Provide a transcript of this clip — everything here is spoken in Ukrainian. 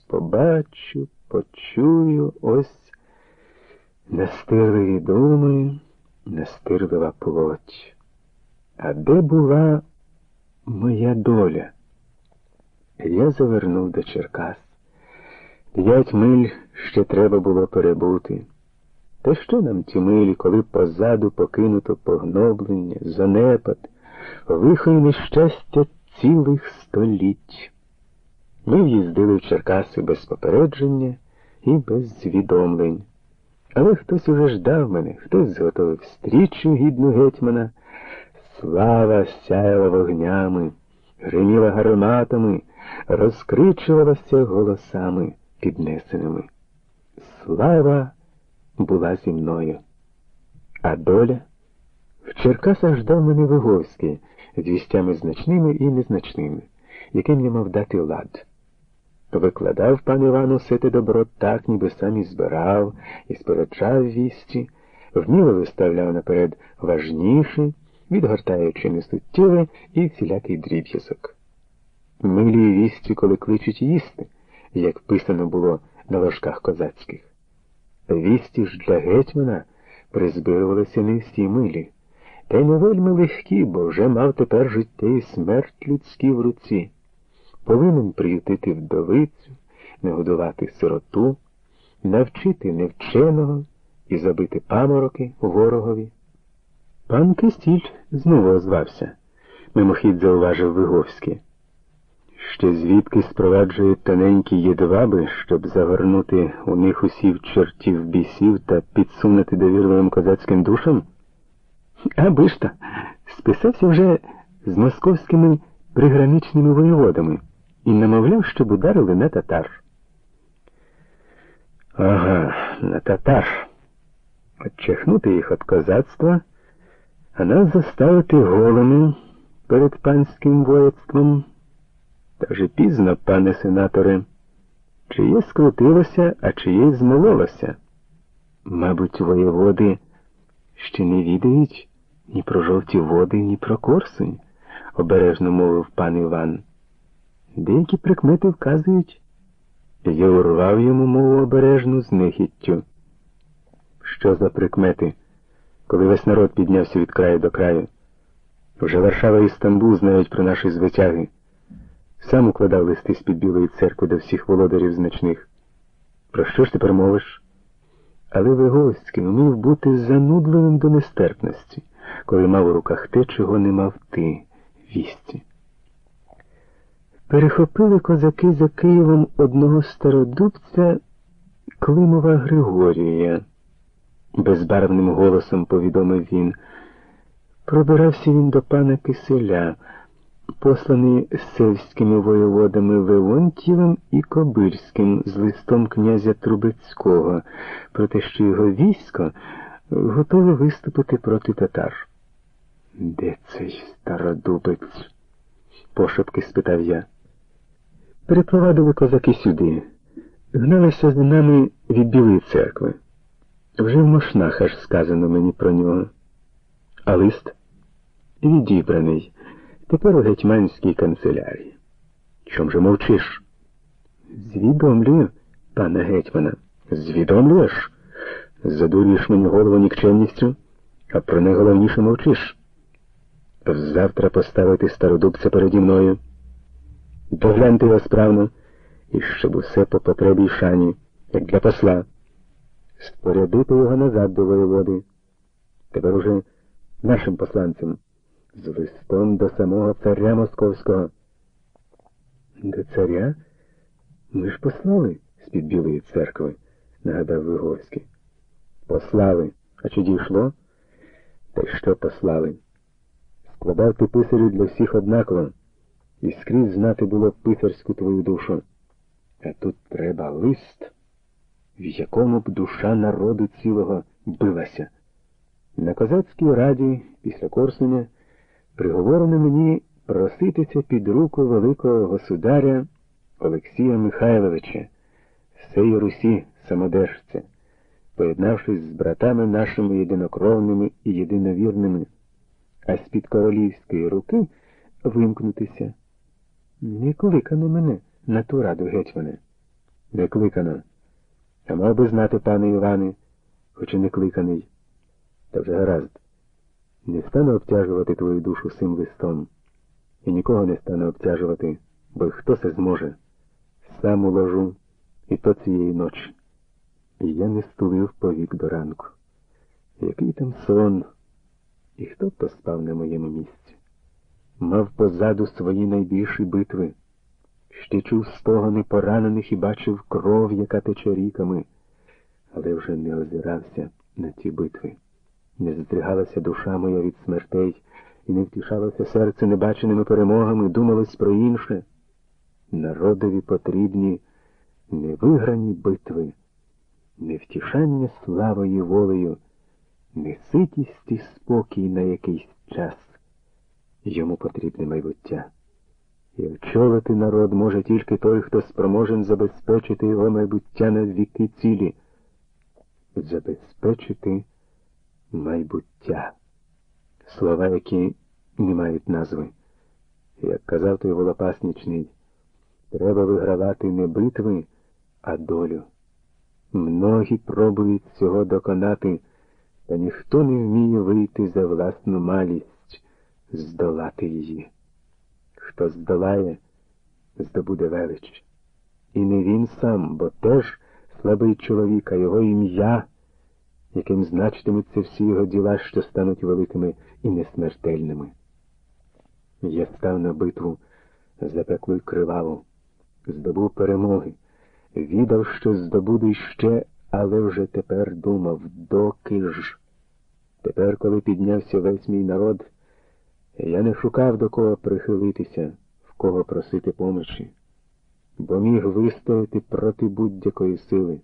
щось побачу, почую, ось настирливі думи, настирлива плоть. А де була моя доля? Я завернув до Черкас. П'ять миль ще треба було перебути. Та що нам ті милі, коли позаду покинуто погноблення, занепад, лихо й нещастя цілих століть? Ми в'їздили в Черкаси без попередження і без звідомлень. Але хтось уже ждав мене, хтось зготовив стрічу гідну гетьмана. Слава сяяла вогнями, гриміла гарматами, розкричувалася голосами піднесеними. Слава була зі мною. А доля в Черкасах ждав мене Виговський з вістями значними і незначними, яким я мав дати лад. Викладав пан Іван усе те добро так, ніби сам і збирав, і спереджав вісті, вміло виставляв наперед важніші, відгортаючи несуттєве і всілякий дріб'язок. Милі вісті, коли кличуть їсти, як писано було на ложках козацьких. Вісті ж для гетьмана призбирувалися не всі милі, та й не вельми легкі, бо вже мав тепер життя і смерть людські в руці. Повинен приютити вдовицю, нагодувати сироту, навчити невченого і забити памороки ворогові. Пан Кистіль знову озвався, мимохідь зауважив Виговський. Ще звідки спроваджують тоненькі єдваби, щоб завернути у них усіх чортів бісів та підсунути довірливим козацьким душам? Аби ж то, списався вже з московськими приграничними воєводами і намовляв, щоб ударили на татар. Ага, на татар. Отчехнути їх від козацтва, а нас заставити голими перед панським воєцтвом. Та вже пізно, пане сенаторе, чиє скрутилося, а чиє змололося. Мабуть, воєводи ще не відають ні про жовті води, ні про корсунь, обережно мовив пан Іван. Деякі прикмети вказують. Я урвав йому мову обережну з нехіттю. Що за прикмети, коли весь народ піднявся від краю до краю? Вже Варшава і Стамбул знають про наші звитяги. Сам укладав листи з-під Білої церкви до всіх володарів значних. Про що ж тепер мовиш? Але Виговський вмів бути занудливим до нестерпності, коли мав у руках те, чого не мав ти, вісті. Перехопили козаки за Києвом одного стародубця Климова Григорія, безбарвним голосом повідомив він. Пробирався він до пана Киселя посланий сельськими воєводами Леонтьєвим і Кобирським з листом князя Трубецького про те, що його військо готове виступити проти татар. Де цей стародубець? пошепки спитав я. Перепровадили козаки сюди, гналися з нами від Білої церкви. Вже в мошнах аж сказано мені про нього. А лист відібраний. Тепер у гетьманській канцелярії. Чом же мовчиш? Звідомлюю, пане гетьмана. Звідомлюєш? Задурюєш мені голову нікчемністю, а про найголовніше мовчиш. Завтра поставити стародубця переді мною. Догляньте його справно, і щоб усе по потребі шані, як для посла. Спорядити його назад до воєводи. Тепер уже нашим посланцям з листом до самого царя Московського. До царя? Ми ж послали з-під Білої церкви, нагадав Виговський. Послали. А чи дійшло? Та й що послали? Складав ти писарю для всіх однаково, і скрізь знати було писарську твою душу. А тут треба лист, в якому б душа народу цілого билася. На козацькій раді після Корсуня приговорено мені проситися під руку Великого Государя Олексія Михайловича, всеї Русі самодержця, поєднавшись з братами нашими єдинокровними і єдиновірними, а з-під королівської руки вимкнутися. Не кликано мене на ту раду гетьмане. Не кликано. А мав би знати, пане Іване, хоч і не кликаний. Та вже гаразд. Не стану обтяжувати твою душу цим листом. І нікого не стану обтяжувати, бо хто це зможе. Сам уложу, і то цієї ночі. І я не стулив повік до ранку. Який там сон, і хто б то на моєму місці? Мав позаду свої найбільші битви, ще чув стогони поранених і бачив кров, яка тече ріками, але вже не озирався на ті битви. Не здригалася душа моя від смертей, і не втішалося серце небаченими перемогами, думалось про інше. Народові потрібні невиграні битви, не втішання славою волею, не ситість і спокій на якийсь час. Йому потрібне майбуття. І очолити народ може тільки той, хто спроможен забезпечити його майбуття на віки цілі. Забезпечити майбуття. Слова, які не мають назви. Як казав той волопаснічний, треба вигравати не битви, а долю. Многі пробують цього доконати, та ніхто не вміє вийти за власну малість, здолати її. Хто здолає, здобуде велич. І не він сам, бо теж слабий чоловік, а його ім'я, яким значитимуться всі його діла, що стануть великими і несмертельними. Я став на битву запеклу й криваву, здобув перемоги, відав, що здобуду іще, але вже тепер думав, доки ж. Тепер, коли піднявся весь мій народ, я не шукав до кого прихилитися, в кого просити помочі, бо міг вистояти проти будь-якої сили.